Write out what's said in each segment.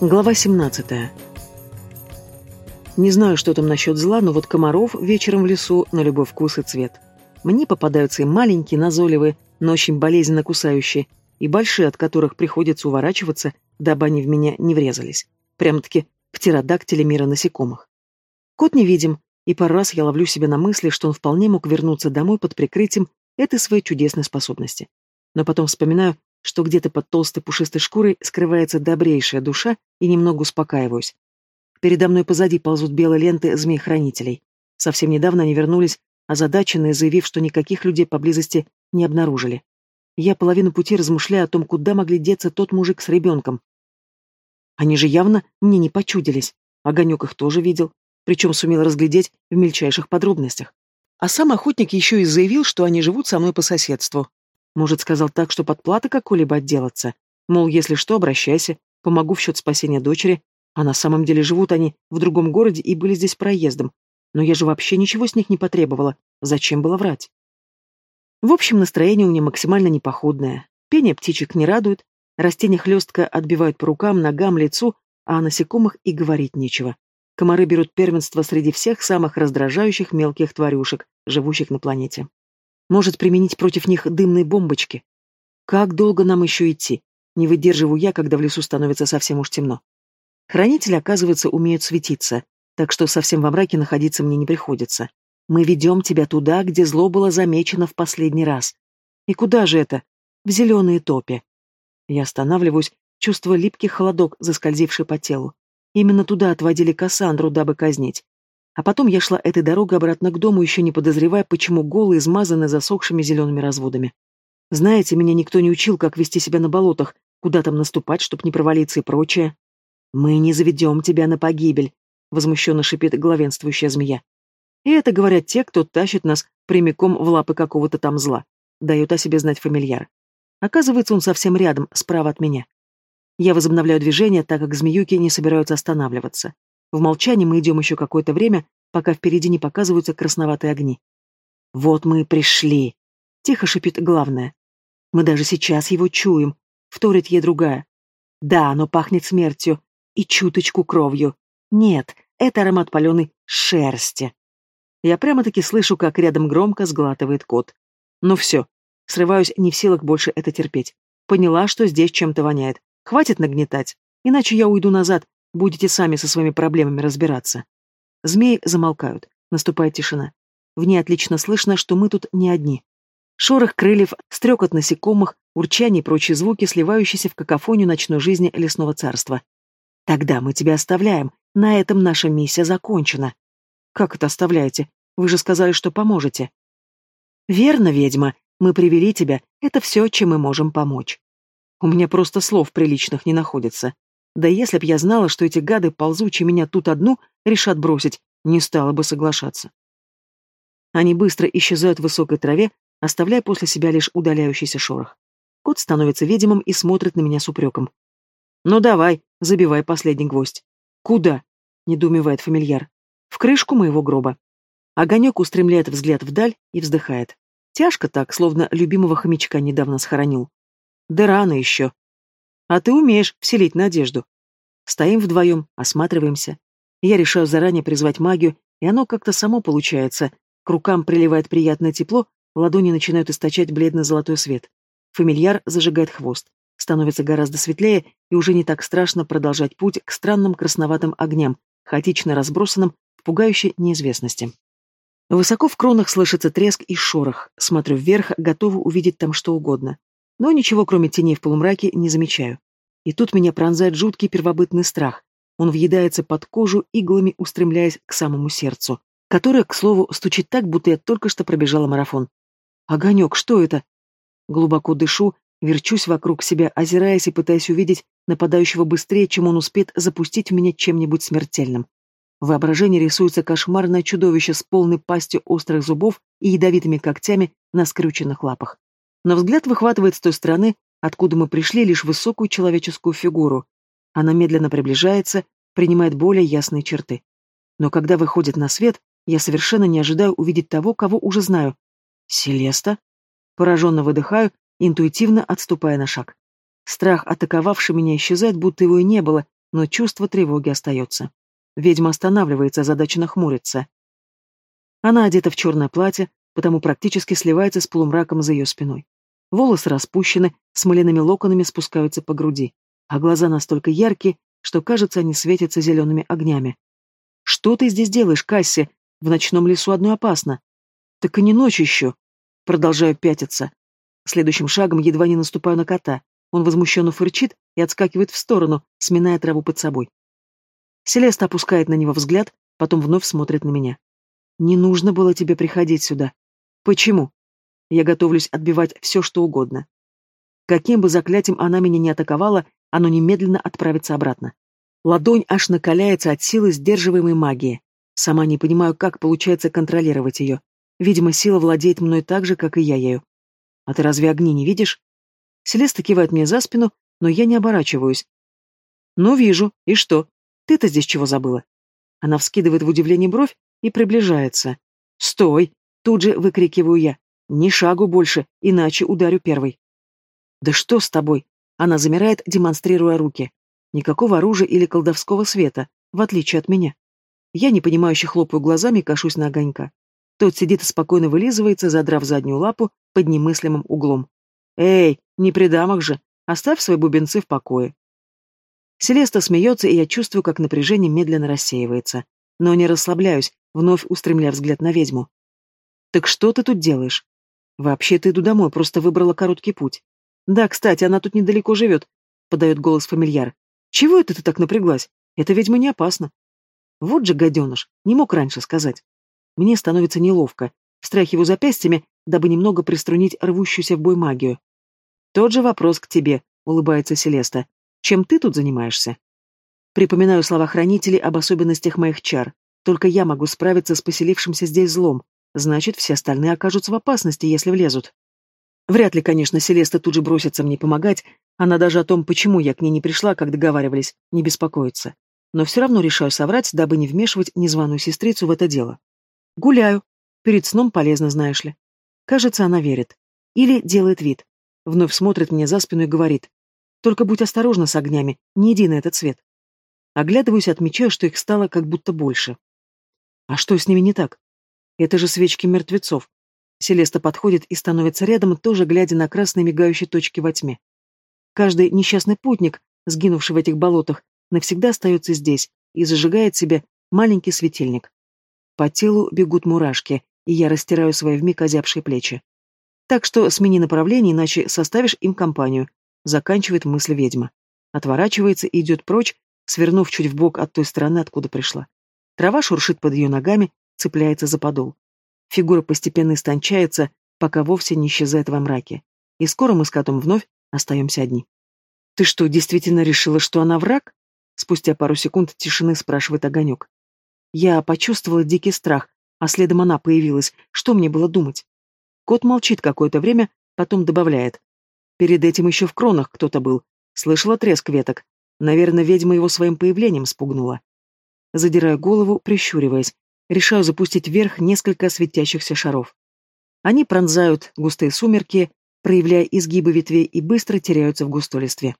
Глава 17. Не знаю, что там насчет зла, но вот комаров вечером в лесу на любой вкус и цвет. Мне попадаются и маленькие, назойливые, но очень болезненно кусающие, и большие, от которых приходится уворачиваться, дабы они в меня не врезались. Прямо-таки птеродактили мира насекомых. Кот невидим, и пару раз я ловлю себя на мысли, что он вполне мог вернуться домой под прикрытием этой своей чудесной способности. Но потом вспоминаю, что где-то под толстой пушистой шкурой скрывается добрейшая душа, и немного успокаиваюсь. Передо мной позади ползут белые ленты змей-хранителей. Совсем недавно они вернулись, озадаченные, заявив, что никаких людей поблизости не обнаружили. Я половину пути размышляю о том, куда могли деться тот мужик с ребенком. Они же явно мне не почудились. Огонек их тоже видел, причем сумел разглядеть в мельчайших подробностях. А сам охотник еще и заявил, что они живут со мной по соседству, может, сказал так, что под платы какой-либо отделаться? Мол, если что, обращайся, помогу в счет спасения дочери. А на самом деле живут они в другом городе и были здесь проездом. Но я же вообще ничего с них не потребовала. Зачем было врать? В общем, настроение у меня максимально непоходное. Пение птичек не радует, растения хлестко отбивают по рукам, ногам, лицу, а о насекомых и говорить нечего. Комары берут первенство среди всех самых раздражающих мелких тварюшек, живущих на планете. Может применить против них дымные бомбочки. Как долго нам еще идти? Не выдерживаю я, когда в лесу становится совсем уж темно. Хранители, оказывается, умеют светиться, так что совсем во мраке находиться мне не приходится. Мы ведем тебя туда, где зло было замечено в последний раз. И куда же это? В зеленые топи. Я останавливаюсь, чувствуя липкий холодок, заскользивший по телу. Именно туда отводили Кассандру, дабы казнить. А потом я шла этой дорогой обратно к дому, еще не подозревая, почему голые измазаны засохшими зелеными разводами. Знаете, меня никто не учил, как вести себя на болотах, куда там наступать, чтоб не провалиться и прочее. «Мы не заведем тебя на погибель», — возмущенно шипит главенствующая змея. И это говорят те, кто тащит нас прямиком в лапы какого-то там зла. Дает о себе знать фамильяр. Оказывается, он совсем рядом, справа от меня. Я возобновляю движение, так как змеюки не собираются останавливаться. В молчании мы идем еще какое-то время, пока впереди не показываются красноватые огни. «Вот мы и пришли!» — тихо шипит главное. «Мы даже сейчас его чуем», — вторит ей другая. «Да, оно пахнет смертью и чуточку кровью. Нет, это аромат паленой шерсти». Я прямо-таки слышу, как рядом громко сглатывает кот. Ну все, срываюсь не в силах больше это терпеть. Поняла, что здесь чем-то воняет. Хватит нагнетать, иначе я уйду назад, Будете сами со своими проблемами разбираться. Змеи замолкают. Наступает тишина. В ней отлично слышно, что мы тут не одни. Шорох крыльев, стрекот насекомых, урчание и прочие звуки, сливающиеся в какофонию ночной жизни лесного царства. Тогда мы тебя оставляем. На этом наша миссия закончена. Как это оставляете? Вы же сказали, что поможете. Верно, ведьма. Мы привели тебя. Это все, чем мы можем помочь. У меня просто слов приличных не находится. Да если б я знала, что эти гады, ползучие меня тут одну, решат бросить, не стала бы соглашаться. Они быстро исчезают в высокой траве, оставляя после себя лишь удаляющийся шорох. Кот становится видимым и смотрит на меня с упреком. «Ну давай, забивай последний гвоздь». «Куда?» — недоумевает фамильяр. «В крышку моего гроба». Огонек устремляет взгляд вдаль и вздыхает. Тяжко так, словно любимого хомячка недавно схоронил. Да рано еще. А ты умеешь вселить надежду. Стоим вдвоем, осматриваемся. Я решаю заранее призвать магию, и оно как-то само получается. К рукам приливает приятное тепло, ладони начинают источать бледно-золотой свет. Фамильяр зажигает хвост. Становится гораздо светлее, и уже не так страшно продолжать путь к странным красноватым огням, хаотично разбросанным в пугающей неизвестности. Высоко в кронах слышится треск и шорох. Смотрю вверх, готова увидеть там что угодно но ничего, кроме теней в полумраке, не замечаю. И тут меня пронзает жуткий первобытный страх. Он въедается под кожу, иглами устремляясь к самому сердцу, которое, к слову, стучит так, будто я только что пробежала марафон. «Огонек, что это?» Глубоко дышу, верчусь вокруг себя, озираясь и пытаясь увидеть нападающего быстрее, чем он успеет запустить в меня чем-нибудь смертельным. В воображении рисуется кошмарное чудовище с полной пастью острых зубов и ядовитыми когтями на скрюченных лапах но взгляд выхватывает с той стороны, откуда мы пришли, лишь высокую человеческую фигуру. Она медленно приближается, принимает более ясные черты. Но когда выходит на свет, я совершенно не ожидаю увидеть того, кого уже знаю. Селеста? Пораженно выдыхаю, интуитивно отступая на шаг. Страх, атаковавший меня, исчезает, будто его и не было, но чувство тревоги остается. Ведьма останавливается, озадаченно хмурится. Она одета в черное платье, потому практически сливается с полумраком за ее спиной. Волосы распущены, смоляными локонами спускаются по груди, а глаза настолько яркие, что, кажется, они светятся зелеными огнями. «Что ты здесь делаешь, Касси? В ночном лесу одно опасно». «Так и не ночь еще». Продолжаю пятиться. Следующим шагом едва не наступаю на кота. Он возмущенно фырчит и отскакивает в сторону, сминая траву под собой. Селеста опускает на него взгляд, потом вновь смотрит на меня. «Не нужно было тебе приходить сюда». «Почему?» Я готовлюсь отбивать все, что угодно. Каким бы заклятием она меня не атаковала, оно немедленно отправится обратно. Ладонь аж накаляется от силы сдерживаемой магии. Сама не понимаю, как получается контролировать ее. Видимо, сила владеет мной так же, как и я ею. А ты разве огни не видишь? Селеста кивает мне за спину, но я не оборачиваюсь. Ну, вижу. И что? Ты-то здесь чего забыла? Она вскидывает в удивлении бровь и приближается. Стой! Тут же выкрикиваю я. Ни шагу больше, иначе ударю первой. Да что с тобой? Она замирает, демонстрируя руки. Никакого оружия или колдовского света, в отличие от меня. Я непонимающе хлопаю глазами кашусь на огонька. Тот сидит и спокойно вылизывается, задрав заднюю лапу под немыслимым углом. «Эй, не при дамах же! Оставь свои бубенцы в покое!» Селеста смеется, и я чувствую, как напряжение медленно рассеивается. Но не расслабляюсь, вновь устремляя взгляд на ведьму. «Так что ты тут делаешь?» «Вообще-то иду домой, просто выбрала короткий путь». «Да, кстати, она тут недалеко живет», — подает голос фамильяр. «Чего это ты так напряглась? Это ведьма не опасно». Вот же гаденыш, не мог раньше сказать. Мне становится неловко. Встряхиваю запястьями, дабы немного приструнить рвущуюся в бой магию. «Тот же вопрос к тебе», — улыбается Селеста. «Чем ты тут занимаешься?» Припоминаю слова хранителей об особенностях моих чар. Только я могу справиться с поселившимся здесь злом. Значит, все остальные окажутся в опасности, если влезут. Вряд ли, конечно, Селеста тут же бросится мне помогать, она даже о том, почему я к ней не пришла, как договаривались, не беспокоится. Но все равно решаю соврать, дабы не вмешивать незваную сестрицу в это дело. Гуляю. Перед сном полезно, знаешь ли. Кажется, она верит. Или делает вид. Вновь смотрит мне за спину и говорит. Только будь осторожна с огнями, не иди на этот свет. Оглядываюсь отмечаю, что их стало как будто больше. А что с ними не так? Это же свечки мертвецов. Селеста подходит и становится рядом, тоже глядя на красные мигающие точки во тьме. Каждый несчастный путник, сгинувший в этих болотах, навсегда остается здесь и зажигает себе маленький светильник. По телу бегут мурашки, и я растираю свои вмиг озябшие плечи. Так что смени направление, иначе составишь им компанию, заканчивает мысль ведьма. Отворачивается и идет прочь, свернув чуть вбок от той стороны, откуда пришла. Трава шуршит под ее ногами, цепляется за подол. Фигура постепенно истончается, пока вовсе не исчезает во мраке. И скоро мы с котом вновь остаемся одни. «Ты что, действительно решила, что она враг?» Спустя пару секунд тишины спрашивает Огонек. Я почувствовала дикий страх, а следом она появилась. Что мне было думать? Кот молчит какое-то время, потом добавляет. Перед этим еще в кронах кто-то был. Слышала треск веток. Наверное, ведьма его своим появлением спугнула. Задираю голову, прищуриваясь. Решаю запустить вверх несколько светящихся шаров. Они пронзают густые сумерки, проявляя изгибы ветвей и быстро теряются в густой листве.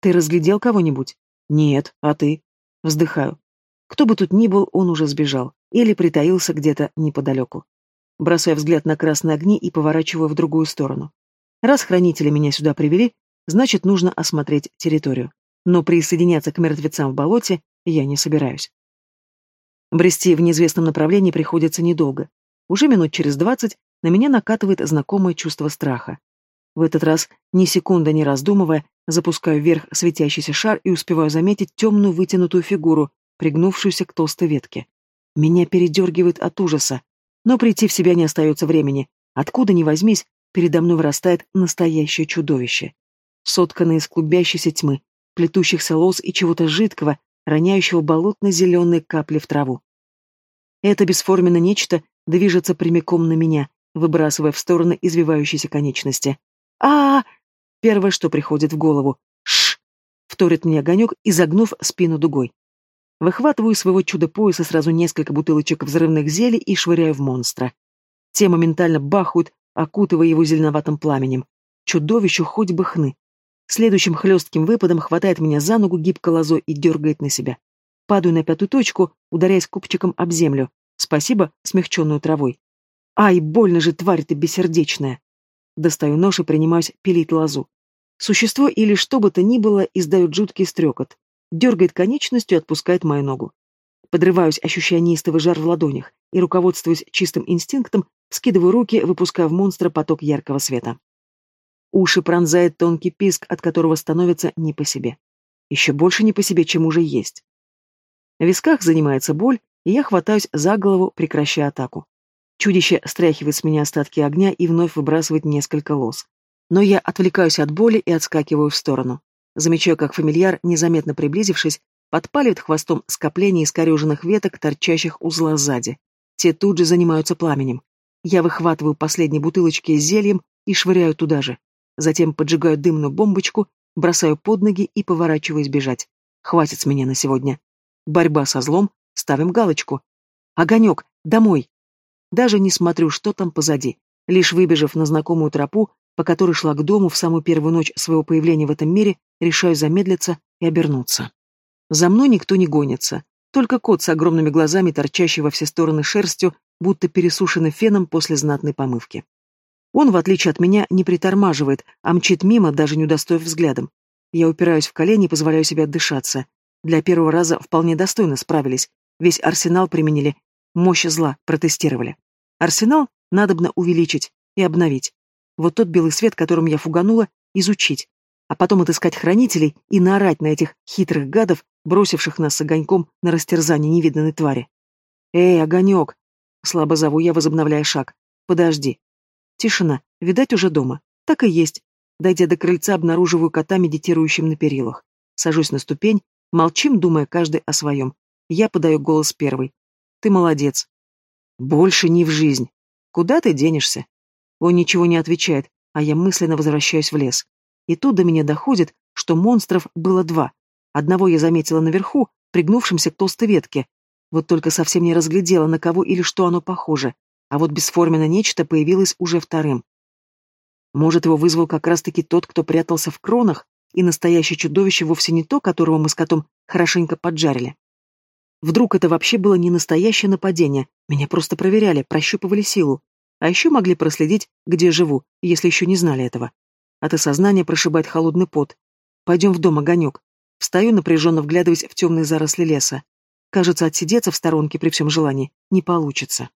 «Ты разглядел кого-нибудь?» «Нет, а ты?» Вздыхаю. Кто бы тут ни был, он уже сбежал. Или притаился где-то неподалеку. Бросаю взгляд на красные огни и поворачиваю в другую сторону. Раз хранители меня сюда привели, значит, нужно осмотреть территорию. Но присоединяться к мертвецам в болоте я не собираюсь. Брести в неизвестном направлении приходится недолго. Уже минут через двадцать на меня накатывает знакомое чувство страха. В этот раз, ни секунды не раздумывая, запускаю вверх светящийся шар и успеваю заметить темную вытянутую фигуру, пригнувшуюся к толстой ветке. Меня передергивает от ужаса. Но прийти в себя не остается времени. Откуда ни возьмись, передо мной вырастает настоящее чудовище. Сотканное из клубящейся тьмы, плетущихся лоз и чего-то жидкого, роняющего болотно-зеленые капли в траву. Это бесформенное нечто движется прямиком на меня, выбрасывая в стороны извивающиеся конечности. а а, Первое, что приходит в голову. «Шш!» — вторит мне огонек, изогнув спину дугой. Выхватываю своего чудо-пояса сразу несколько бутылочек взрывных зелий и швыряю в монстра. Те моментально бахают, окутывая его зеленоватым пламенем. Чудовищу хоть бы хны. Следующим хлестким выпадом хватает меня за ногу гибко лозой и дергает на себя. Падаю на пятую точку, ударяясь копчиком об землю. Спасибо, смягченную травой. Ай, больно же, тварь ты бессердечная. Достаю нож и принимаюсь пилить лозу. Существо или что бы то ни было издает жуткий стрекот. Дергает конечностью и отпускает мою ногу. Подрываюсь, ощущая неистовый жар в ладонях, и, руководствуясь чистым инстинктом, скидываю руки, выпуская в монстра поток яркого света. Уши пронзает тонкий писк, от которого становится не по себе. Еще больше не по себе, чем уже есть. В висках занимается боль, и я хватаюсь за голову, прекращая атаку. Чудище стряхивает с меня остатки огня и вновь выбрасывает несколько лос. Но я отвлекаюсь от боли и отскакиваю в сторону. Замечаю, как фамильяр, незаметно приблизившись, подпаливает хвостом скопление искореженных веток, торчащих узла сзади. Те тут же занимаются пламенем. Я выхватываю последние бутылочки с зельем и швыряю туда же. Затем поджигаю дымную бомбочку, бросаю под ноги и поворачиваюсь бежать. Хватит с меня на сегодня. Борьба со злом, ставим галочку. Огонек, домой. Даже не смотрю, что там позади. Лишь выбежав на знакомую тропу, по которой шла к дому в самую первую ночь своего появления в этом мире, решаю замедлиться и обернуться. За мной никто не гонится. Только кот с огромными глазами, торчащий во все стороны шерстью, будто пересушенный феном после знатной помывки. Он, в отличие от меня, не притормаживает, а мчит мимо, даже не удостоив взглядом. Я упираюсь в колени и позволяю себе отдышаться. Для первого раза вполне достойно справились. Весь арсенал применили, мощь зла протестировали. Арсенал надобно увеличить и обновить. Вот тот белый свет, которым я фуганула, изучить. А потом отыскать хранителей и наорать на этих хитрых гадов, бросивших нас с огоньком на растерзание невиданной твари. «Эй, огонек!» Слабо зову я, возобновляя шаг. «Подожди, Тишина, видать, уже дома. Так и есть. Дойдя до крыльца, обнаруживаю кота, медитирующим на перилах. Сажусь на ступень, молчим, думая каждый о своем. Я подаю голос первый. Ты молодец. Больше не в жизнь. Куда ты денешься? Он ничего не отвечает, а я мысленно возвращаюсь в лес. И тут до меня доходит, что монстров было два. Одного я заметила наверху, пригнувшимся к толстой ветке. Вот только совсем не разглядела, на кого или что оно похоже а вот бесформенное нечто появилось уже вторым. Может, его вызвал как раз-таки тот, кто прятался в кронах, и настоящее чудовище вовсе не то, которого мы с котом хорошенько поджарили. Вдруг это вообще было не настоящее нападение, меня просто проверяли, прощупывали силу, а еще могли проследить, где живу, если еще не знали этого. От осознания прошибает холодный пот. Пойдем в дом, огонек. Встаю, напряженно вглядываясь в темные заросли леса. Кажется, отсидеться в сторонке при всем желании не получится.